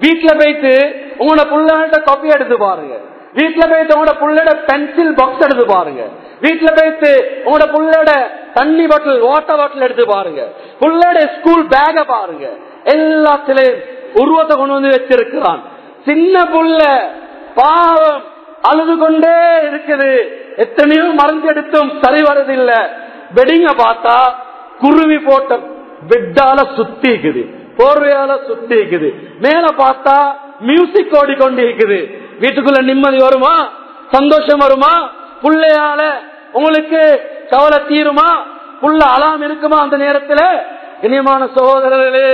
வீட்டுல போயிட்டு உங்களோட பிள்ளைகள்கிட்ட கப்பி எடுத்து பாருங்க. வீட்டுல போயிட்டு உங்களோட புள்ளோட பென்சில் பாக்ஸ் எடுத்து பாருங்க. வீட்டுல போயிட்டு உங்களோட புள்ளோட தண்ணி பாட்டில் வாட்டர் பாட்டில் எடுத்து பாருங்க. புள்ளோட ஸ்கூல் பேக பாருங்க. எல்லாத்திலையும் உருவத்தை கொண்டு வந்து வச்சிருக்கிறான். சின்ன புள்ள பாவம் அழுது கொண்டே இருக்குது. எத்தனையோ மருந்து எடுத்தும் சரி வரதில்ல. வெடிங்க பார்த்தா குருவி போட்ட பெட்டால சுத்திக்குது. போர்வையால சுத்திக்குது. மேல பார்த்தா மியூசிக் ஓடிக்கொண்டிருக்குது. வீட்டுக்குள்ள நிம்மதி வருமா? சந்தோஷம் வருமா? பிள்ளையால உங்களுக்கு கவலை தீருமா? புள்ள அலாம் இருக்குமா அந்த நேரத்தில்? இனியமான சகோதரர்களே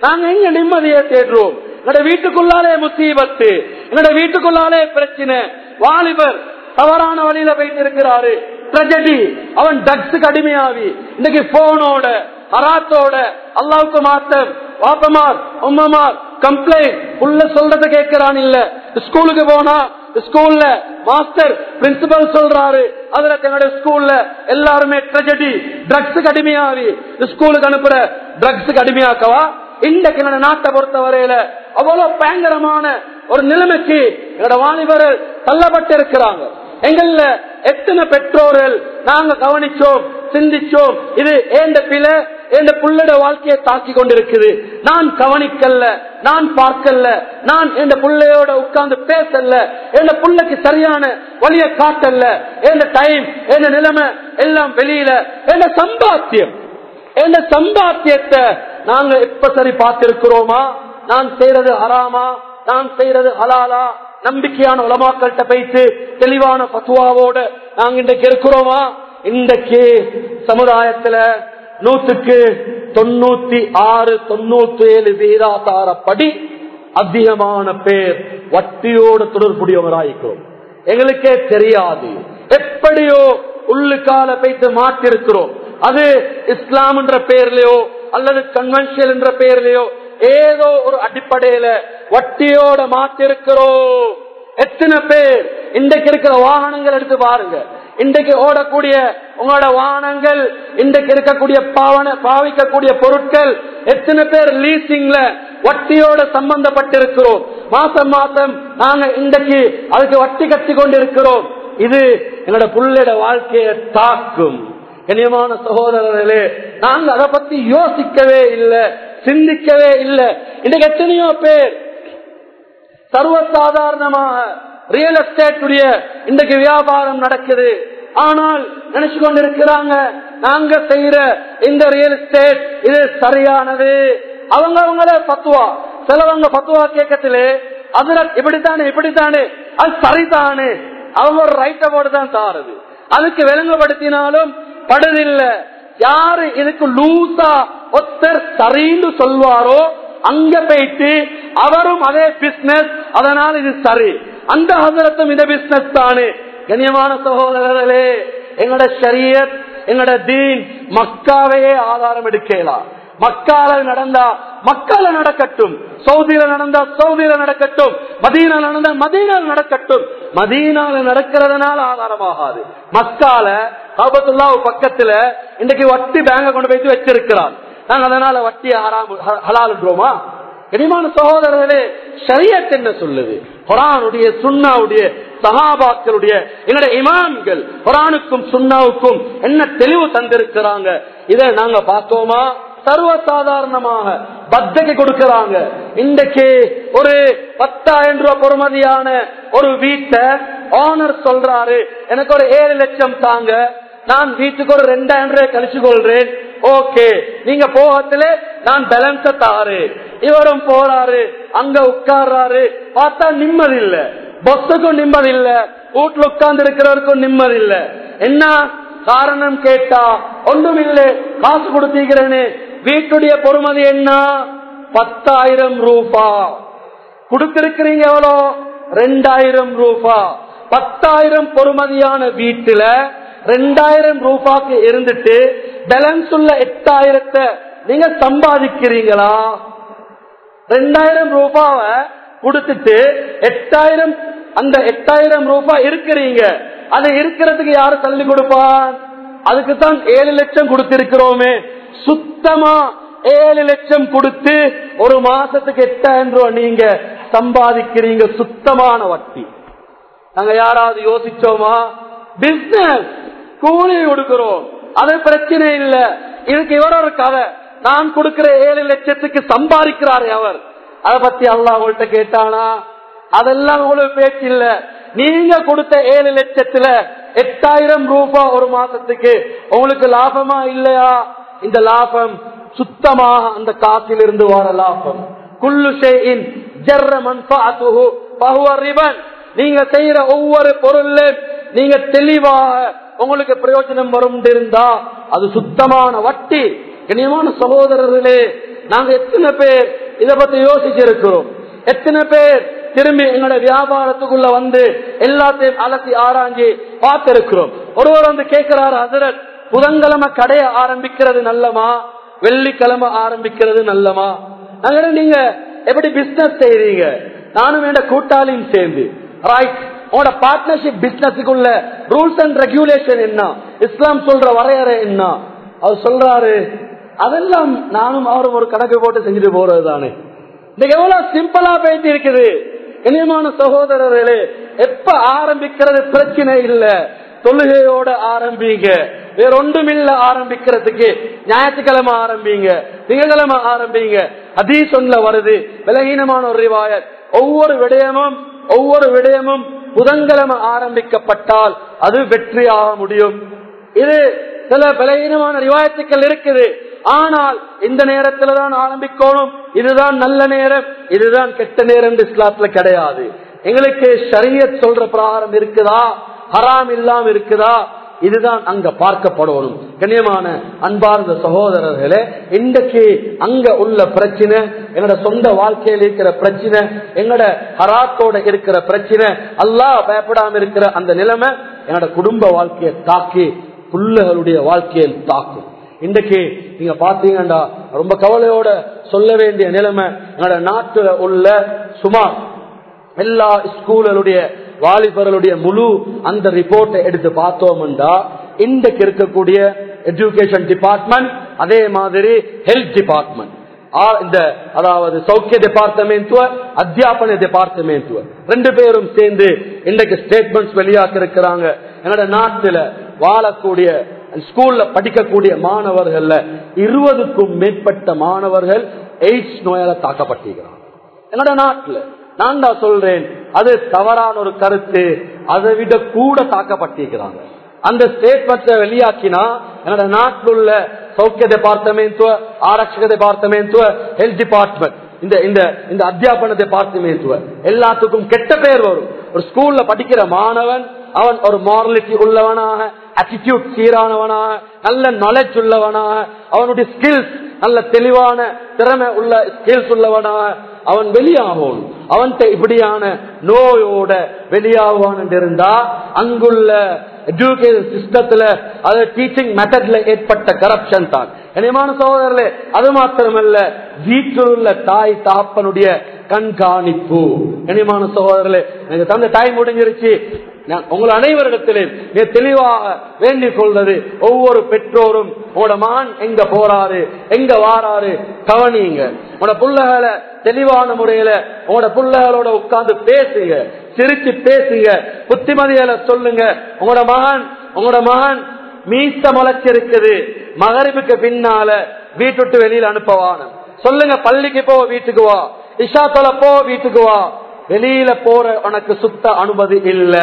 நாங்க எங்க நிம்மதியை தேடுறோம்? எங்கட வீட்டுக்குள்ளாலே முசீபத்து எங்கட வீட்டுக்குள்ளாலே பிரச்சனை. வாலிபர் தவறான வழியில போயிட்டு இருக்கிறாரு ட்ரெஜடி அவன் ட்ரக்ஸுக்கு அடிமையாவி இன்னைக்கு போனோட அராத்தோட அல்லாவுக்கு மாத்தம். வாப்பமார் உம்மமார் கம்ப்ளைண்ட் உள்ள சொல்றத கேட்கிறான் இல்ல. ஸ்கூலுக்கு போனா ஸ்கூல்ல மாஸ்டர் பிரின்சிபல் சொல்றாரு. அதுல தன்னுடைய ஸ்கூல்ல எல்லாருமே ட்ரெஜடி ட்ரக்ஸுக்கு அடிமையாவி ஸ்கூலுக்கு அனுப்புற ட்ரக்ஸுக்கு அடிமையாக்கவா இன்றைக்கு என்னோட நாட்டை பொறுத்த வரையில அவ்வளவு பயங்கரமான ஒரு நிலைமைக்கு என்னோட வாலிபர்கள் தள்ளப்பட்டு இருக்கிறாங்க எங்கள்ல எத்தனை பெற்றோர்கள் நாங்க கவனிச்சோம் சிந்திச்சோம். இது ஏண்ட பிள்ளை என் புள்ளட வாழ்க்கையை தாக்கி கொண்டிருக்குது. நான் கவனிக்கல்ல நான் பார்க்கல நான் என் பிள்ளையோட உட்கார்ந்து பேசல என் பிள்ளைக்கு சரியான வழிய காட்டல என் டைம் என் நிலைமை எல்லாம் வெளியில என் சம்பாத்தியம் என் சம்பாத்தியத்தை நாங்க எப்ப சரி பார்த்திருக்கிறோமா? நான் செய்யறது ஹராமா? நான் செய்யறது ஹலாலா? நம்பிக்கையான உலமாக்கள்கிட்ட போயிட்டு தெளிவான பத்துவாவோட நாங்க இன்றைக்கு இருக்கிறோமா? இன்றைக்கு சமுதாயத்துல நூத்துக்கு தொண்ணூத்தி ஆறு தொண்ணூத்தி ஏழு வீராதாரப்படி அதிகமான பேர் வட்டியோடு தொடர்புடையவராயிருக்கிறோம் எங்களுக்கே தெரியாது. எப்படியோ உள்ளுக்கால போயிட்டு மாற்றிருக்கிறோம். அது இஸ்லாம் என்ற பெயர்லயோ அல்லது கன்வென்ஷன் என்ற பெயர்லயோ ஏதோ ஒரு அடிப்படையில வட்டியோட மாற்றிருக்கிறோம். எத்தனை பேர்? இன்றைக்கு இருக்கிற வாகனங்கள் எடுத்து பாருங்க. இன்றைக்கு ஓடக்கூடிய உங்களோட வாகனங்கள் இன்றைக்கு இருக்கக்கூடிய பாவன பாவிக்கக்கூடிய பொருட்கள் எத்தனை பேர் லீசிங்ல வட்டியோட சம்பந்தப்பட்டிருக்கிறோம். மாசம் மாசம் நாங்க இன்றைக்கு அதுக்கு வட்டி கட்டி கொண்டிருக்கிறோம். இது என்னோட புள்ளிட வாழ்க்கையை தாக்கும். கண்ணியமான சகோதரர்களே நாங்க அதை பத்தி யோசிக்கவே இல்லை சிந்திக்கவே இல்லை. இன்னைக்கு எத்தனையோ பேர் சர்வசாதாரணமாக ரியல் எஸ்டேட்டுடைய இன்றைக்கு வியாபாரம் நடக்குது. ஆனால் நினைச்சு கொண்டிருக்கிறாங்க நாங்க செய்யற இந்த ரியல் எஸ்டேட் இது சரியானது. அவங்க அவங்களே பத்துவா. சிலவங்க பத்துவா கேட்கத்திலே அதுல இப்படித்தானே இப்படித்தானே அது சரிதானே. அவங்க ஒரு ரைட்ட போர்டு தான் தாருது. அதுக்கு விலங்குபடுத்தினாலும் படுதில்ல. யாரு இதுக்கு லூசா ஒத்தர் சரின்னு சொல்வாரோ அங்க போயிட்டு அவரும் அதே பிசினஸ் அதனால இது சரி. அந்த ஹசரத்தும் இந்த பிசினஸ் தானே. கண்ணியமான சகோதரர்களே எங்கட சரியத் எங்கட தீன் மக்காவையே ஆதாரம் எடுக்கலாம் மக்கால நடந்தா மக்கால நடக்கட்டும். சவுதியில நடந்தா சவுதியில நடக்கட்டும். மதீனால நடந்தா மதீனால நடக்கட்டும். மதீனால நடக்கிறதுனால ஆதாரமாகாது. மக்கால ஆபத்துல்லா பக்கத்துல இன்னைக்கு வட்டி பேங்க கொண்டு போயிட்டு வச்சிருக்கிறான். நாங்க அதனால வட்டி ஹலாலுன்றோமா? கனிமான சகோதரர்களே சரியத் என்ன சொல்லுது? குரானுடைய சுண்ணாவுடைய சகாபாக்களுடைய என்னுடைய இமான்கள் குரானுக்கும் சுண்ணாவுக்கும் என்ன தெளிவு தந்திருக்கிறாங்க? இதை நாங்க பார்த்தோமா? சர்வசாதாரணமாக பத்தகை கொடுக்கிறாங்க. இன்றைக்கு ஒரு பத்தாயிரம் ரூபாய் பொறுமதியான ஒரு வீட்டை ஓனர் சொல்றாரு எனக்கு ஒரு ஏழு லட்சம் தாங்க நான் வீட்டுக்கு ஒரு ரெண்டாயிரம் ரூபாய் கழிச்சு கொள்றேன் ஓகே நீங்க போகத்துல நான் பேலன்ஸ தாரு. இவரும் போறாரு அங்க உட்கார்றாரு. பார்த்தா நிம்மதி இல்ல பஸ்ஸுக்கும் நிம்மதி இல்ல வீட்டுல உட்கார்ந்து இருக்கிறவருக்கும் நிம்மதி இல்ல என்ன காரணம் கேட்டா ஒன்றும் இல்லை காசு கொடுத்திருக்கிறேன்னு வீட்டுடைய பொறுமதி என்ன? பத்தாயிரம் ரூபா. கொடுத்திருக்கிறீங்க எவ்வளோ? ரெண்டாயிரம் ரூபா. பத்தாயிரம் பொறுமதியான வீட்டுல ரெண்டாயிரம் ரூபாய்க்கு இருந்துட்டு பேலன்ஸ் உள்ள எட்டாயிரத்தை நீங்க சம்பாதிக்கிறீங்களா? ரெண்டாயிரம் ரூபாவை கொடுத்துட்டு எட்டாயிரம் அந்த எட்டாயிரம் ரூபாய் இருக்கிறீங்க. அது இருக்கிறதுக்கு யாரு தள்ளி கொடுப்பான் அதுக்கு தான் ஏழு லட்சம் கொடுத்திருக்கிறோமே. சுத்தமா ஏழு லட்சம் கொடுத்து ஒரு மாசத்துக்கு எட்டாயிரம் ரூபாய் நீங்க சம்பாதிக்கிறீங்க சுத்தமான வட்டி. நாங்க யாராவது யோசிச்சோமா? பிசினஸ் கூலி கொடுக்கிறோம். அது பிரச்சனை இல்லை. இதுக்கு இவர ஒரு கதை. நான் கொடுக்கிற ஏழு லட்சத்துக்கு சம்பாதிக்கிறாரே அவர். அதை பத்தி அல்லா உங்கள்கிட்ட கேட்டானா? அதெல்லாம் உங்களுக்கு பேச்சு இல்ல. நீங்க கொடுத்த ஏழு லட்சத்துல எட்டாயிரம் ரூபாய் ஒரு மாசத்துக்கு உங்களுக்கு லாபமா இல்லையா? இந்த லாபம் சுத்தமாக அந்த காசிலிருந்து வர லாபம். குல்லு செய்யின் நீங்க செய்யற ஒவ்வொரு பொருள் நீங்க தெளிவாக உங்களுக்கு பிரயோஜனம் வரும் இருந்தா அது சுத்தமான வட்டி. கண்ணியமான சகோதரர்களே நாங்க எத்தனை பேர் இதை பத்தி யோசிச்சிருக்கிறோம். எத்தனை பேர் திரும்பி எங்களோட வியாபாரத்துக்குள்ள வந்து எல்லாத்தையும் அலசி ஆராய்ஞ்சி பார்த்திருக்கிறோம். ஒருவர் வந்து கேட்கிறாரு அதிரட் புதன்கிழமை கடைய ஆரம்பிக்கிறது நல்லமா? வெள்ளிக்கிழமை ஆரம்பிக்கிறது நல்லமா? நாங்க நீங்க எப்படி பிசினஸ் செய்றீங்க? நானும் என் கூட்டாளியும் சேர்ந்து ரைட் உங்களோட பார்ட்னர்ஷிப் பிசினஸுக்குள்ள ரூல்ஸ் அண்ட் ரெகுலேஷன் என்ன? இஸ்லாம் சொல்ற வரையறை என்ன? அவர் சொல்றாரு அதெல்லாம் நானும் அவரும் ஒரு கணக்கு போட்டு செஞ்சுட்டு போறது தானே இன்னைக்கு எவ்வளவு சிம்பிளா பேசி இருக்குது இனியமான சகோதரர்களே எப்ப ஆரம்பிக்கிறது பிரச்சனை இல்ல. தொழுகையோட ஆரம்பிங்க. வேற ஒன்றுமில்ல ஆரம்பிக்கிறதுக்கு. ஞாயிற்றுக்கிழமை ஆரம்பிங்க. திங்கக்கிழமை ஆரம்பிங்க. அதீசொன்ல வருது. விலகீனமான ஒரு ரிவாயர் ஒவ்வொரு விடயமும் ஒவ்வொரு விடயமும் புதன்கிழமை ஆரம்பிக்கப்பட்டால் அது வெற்றி ஆக முடியும். இது சில பலகீனமான ரிவாயத்துக்கள் இருக்குது. ஆனால் இந்த நேரத்துல தான் ஆரம்பிக்கணும். இதுதான் நல்ல நேரம். இதுதான் கெட்ட நேரம் இஸ்லாத்துல கிடையாது. எங்களுக்கு சரியத் சொல்ற பிரகாரம் இருக்குதா? ஹராம் இல்லாம இருக்குதா? இதுதான் அங்க பார்க்கப்படணும். கண்ணியமான அன்பார்ந்த சகோதரர்களே இன்றைக்கு அங்க உள்ள பிரச்சனை என்னோட சொந்த வாழ்க்கையில் இருக்கிற பிரச்சனை என்னோட ஹராத்தோட இருக்கிற பிரச்சனை அல்லாஹ் பயப்படாம இருக்கிற அந்த நிலைமை என்னோட குடும்ப வாழ்க்கையை தாக்கி புள்ளைகளுடைய வாழ்க்கையில் தாக்கும். இன்றைக்கு நீங்க பாத்தீங்கன்னா ரொம்ப கவலையோட சொல்ல வேண்டிய நிலைமை எங்களோட நாட்டுல உள்ள சுமார் எல்லா ஸ்கூல்களுடைய வாலிபர்களுடைய முழு அந்த ரிப்போர்ட்டை எடுத்து பார்த்தோம்டா இன்றைக்கு இருக்கக்கூடிய எஜுகேஷன் டிபார்ட்மெண்ட் அதே மாதிரி ஹெல்த் டிபார்ட்மெண்ட் இந்த அதாவது சௌக்கிய டிபார்ட்மெண்ட் அத்தியாபன டிபார்ட்மெண்ட் ரெண்டு பேரும் சேர்ந்து இன்றைக்கு ஸ்டேட்மெண்ட்ஸ் வெளியாக்க இருக்கிறாங்க என்னோட நாட்டுல வாழக்கூடிய ஸ்கூல்ல படிக்கக்கூடிய மாணவர்கள்ல இருபதுக்கும் மேற்பட்ட மாணவர்கள் எய்ட்ஸ் நோயால தாக்கப்பட்டிருக்கிறாங்க. என்னோட நாட்டுல நான் தான் சொல்றேன் அது தவறான ஒரு கருத்து. அதை விட கூட தாக்கப்பட்டிருக்கிறாங்க. அந்த ஸ்டேட்மெண்ட் வெளியாக்கினா என்னோட நாட்டில் உள்ள சௌக்கிய டிபார்ட்மெண்ட் ஆரட்சக டிபார்ட்மெண்ட் ஹெல்த் டிபார்ட்மெண்ட் இந்த இந்த இந்த அத்தியாபன டிபார்ட்மெண்ட் எல்லாத்துக்கும் கெட்ட பேர் வரும். ஒரு ஸ்கூல்ல படிக்கிற மாணவன் அவன் ஒரு மாரலிட்டி உள்ளவனாக அட்டிடியூட் சீரானவனா நல்ல நாலேஜ் உள்ளவனா அவனுடைய ஸ்கில்ஸ் நல்ல தெளிவான திறமை உள்ள ஸ்கில்ஸ் உள்ளவனா அவன் வெளியாகும் அவன்கிட்ட இப்படியான நோயோட வெளியாகுவான் இருந்தா அங்குள்ள எஜுகேஷன் சிஸ்டத்துல அது டீச்சிங் மெத்தட்ல ஏற்பட்ட கரப்ஷன் தான். இனிமான சகோதரர்களே அது மாத்திரமல்ல வீட்டில் உள்ள தாய் தாப்பனுடைய கண்காணிப்பு. இனிமான சகோதரர்களே எனக்கு தந்த டைம் முடிஞ்சிருச்சு. நான் உங்கள் அனைவரிடத்திலே மிக தெளிவாக வேண்டிக் கொள்வது ஒவ்வொரு பெற்றோரும் உங்களோட மான் எங்க போறாரு எங்க வாராரு கவனியுங்க. உங்களோட புள்ளகளை தெளிவான முறையில உங்களோட புள்ளகளோட உட்கார்ந்து பேசுங்க சிரிச்சு பேசுங்க புத்திமதிகளை சொல்லுங்க. உங்களோட மகன் உங்களோட மகன் மீச முளைச்சிருக்குது. மகரிப்புக்கு பின்னால வீட்டுட்டு வெளியில அனுப்பவான சொல்லுங்க பள்ளிக்கு போ வீட்டுக்கு வா. இஷா தொலை போ வீட்டுக்கு வா. வெளியில போற உனக்கு சுத்த அனுமதி இல்ல.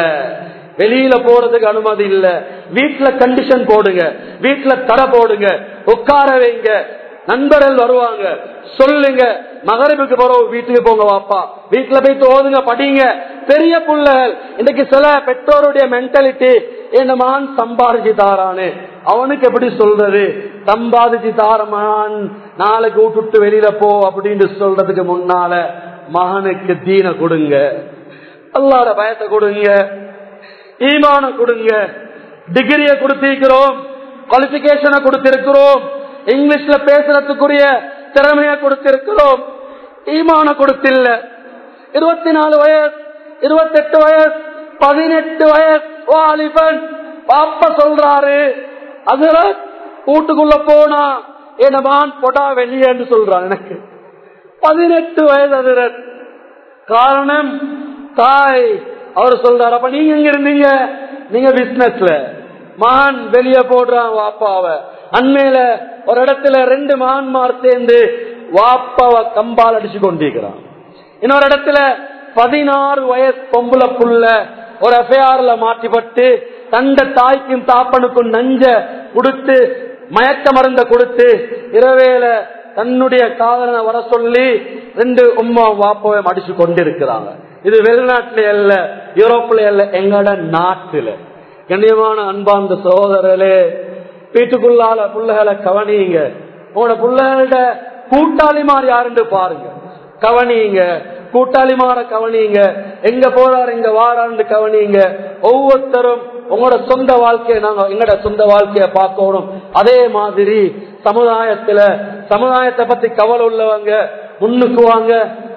வெளியில போறதுக்கு அனுமதி இல்ல. வீட்டுல கண்டிஷன் போடுங்க. வீட்டுல தடை போடுங்க. உட்கார வைங்க. நண்பர்கள் வருவாங்க. சொல்லுங்க. மகரிபுக்கு போறோம். வீட்டுக்கு போங்க வாப்பா. வீட்டுல போய் தோதுங்க படிங்க. பெரிய பிள்ளைகள். இன்னைக்கு சில பெற்றோருடைய மென்டாலிட்டி என்ன மகன் சம்பாதிச்சு தாரானு அவனுக்கு எப்படி சொல்றது? சம்பாதிச்சு தாரமான் நாளைக்கு விட்டுட்டு வெளியில போ அப்படின்னு சொல்றதுக்கு முன்னால மகனுக்கு தீன கொடுங்க. அல்லாத பயத்தை கொடுங்க. ஈமான கொடுங்க. டிகிரிய கொடுத்திருக்கிறோம். குவாலிபிகேஷனை கொடுத்திருக்கிறோம். இங்கிலீஷ்ல பேசுறதுக்குரிய திறமைய கொடுத்திருக்கிறோம். ஈமான கொடுத்தில்ல. இருபத்தி நாலு வயசு இருபத்தெட்டு வயசு பதினெட்டு வயசு வாலிபன் பாப்ப சொல்றாரு. அதுல வீட்டுக்குள்ள போனா என்னமான் பொடா வெளியேன்னு சொல்றான் எனக்கு. பதினெட்டு வயது அதிரர். காரணம் தாய் அவர் சொல்றாரு அப்ப நீங்க எங்க இருந்தீங்க? நீங்க பிசினஸ்ல மகான் வெளிய போடுறான் வாப்பாவ. அண்மையில ஒரு இடத்துல ரெண்டு மகான்மார் சேர்ந்து வாப்பாவ கம்பால் அடிச்சு கொண்டிருக்கிறான். இன்னொரு இடத்துல பதினாறு வயசு பொம்புல புள்ள ஒரு எஃப்ஐஆர்ல மாட்டிப்பட்டு தந்த தாய்க்கும் தாப்பனுக்கும் நஞ்ச கொடுத்து மயக்க மருந்த கொடுத்து இரவேல தன்னுடைய காதலனை வர சொல்லி ரெண்டு உம்மா வாப்பாவை அடிச்சு கொண்டிருக்கிறாங்க. இது வெளிநாட்டுல அல்ல யூரோப்ல அல்ல எங்கட நாட்டுல. கண்ணியமான அன்பார்ந்த சகோதரர்களே வீட்டுக்குள்ளால புள்ளைகளை கவனிங்க. உங்களோட புள்ளைகளோட கூட்டாளிமார் யாருன்னு பாருங்க. கவனிங்க. கூட்டாளிமார கவனிங்க. எங்க போறாரு எங்க வாரான்னு கவனிங்க. ஒவ்வொருத்தரும் உங்களோட சொந்த வாழ்க்கையை நாங்க எங்களோட சொந்த வாழ்க்கைய பார்க்கணும் அதே மாதிரி சமுதாயத்துல சமுதாயத்தை பத்தி கவலை உள்ளவங்க முன்னுக்கு வாங்க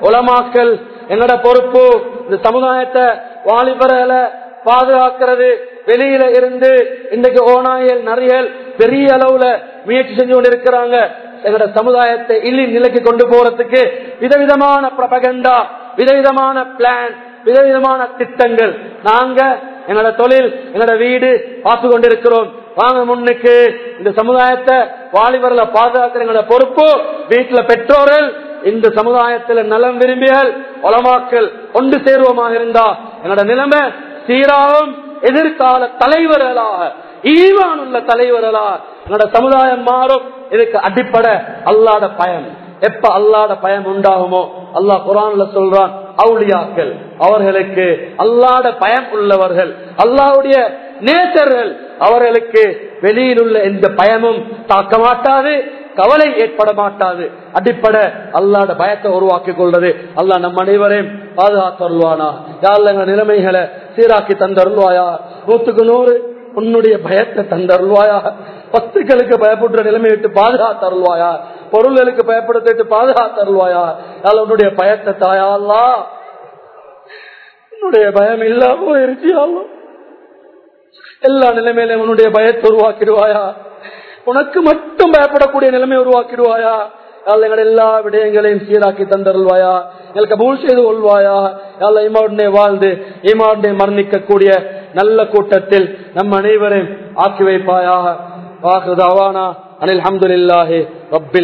உலமாக்கல் எங்களோட பொறுப்பு இந்த சமுதாயத்தை வாலிபர்களை பாதுகாக்கிறது வெளியில இருந்து இன்றைக்கு ஓனாயல் நரியல் பெரிய அளவுல முயற்சி செஞ்சு கொண்டு இருக்கிறாங்க எங்களோட சமுதாயத்தை இல்லி நிலைக்கு கொண்டு போறதுக்கு விதவிதமான பிரபகண்டா விதவிதமான பிளான் விதவிதமான திட்டங்கள். நாங்க எங்களோட தொழில் எங்களோட வீடு பார்த்து கொண்டிருக்கிறோம். வாங்க முன்னுக்கு. இந்த சமுதாயத்தை வாலிபரை பாதுகாக்கிறங்களை பொறுப்பு. வீட்டுல பெற்றோர்கள் இந்த சமுதாயத்துல நலம் விரும்பியல் உலமாக்கள் ஒன்று சேருவமாக இருந்தா எங்களோட நிலைமை சீராகும் எதிர்கால தலைவர்களாக ஈவான் உள்ள தலைவர்களா என்னோட சமுதாயம் மாறும். இதுக்கு அடிப்படை அல்லாத பயம் எப்ப அல்லாத பயம் உண்டாகுமோ? அல்லாஹ் குரான்ல சொல்றான் அவுளியாக்கள். அவர்களுக்கு அல்லாட பயம் உள்ளவர்கள் அல்லாவுடைய நேசர்கள் அவர்களுக்கு வெளியில் உள்ள எந்த பயமும் தாக்க மாட்டாது கவலை ஏற்பட மாட்டாது. அடிப்படை அல்லாட பயத்தை உருவாக்கி கொள்வது அல்லாஹ் நம் அனைவரையும் பாதுகாத்தருள்வானா யாரில் நிலைமைகளை சீராக்கி தந்தருள்வாயா. நூத்துக்கு நூறு உன்னுடைய பயத்தை தந்தருள்வாயா பத்துக்களுக்கு பயப்படுற நிலைமை விட்டு பாதுகாத்தருள்வாயா பொருள்களுக்கு பயப்படுத்திட்டு பாதுகாத்தருள்வாயா யாழ் உன்னுடைய பயத்தை தாயாளா உன்னுடைய பயம் இல்லாம போயிருச்சு எல்லா நிலைமையிலும் உன்னுடைய பயத்தை உருவாக்கிடுவாயா? உனக்கு மட்டும் பயப்படக்கூடிய நிலைமை உருவாக்கிடுவாயா? எங்களை எல்லா விடயங்களையும் சீராக்கி தந்தருள்வாயா? எங்களுக்கு கபூல் செய்து கொள்வாயா? எல்லாம் இமாவுடனே வாழ்ந்து இமாவுடனே மரணிக்கக்கூடிய நல்ல கூட்டத்தில் நம் அனைவரையும் ஆக்கி வைப்பாயாக. وآخر دعوانا أن الحمد لله رب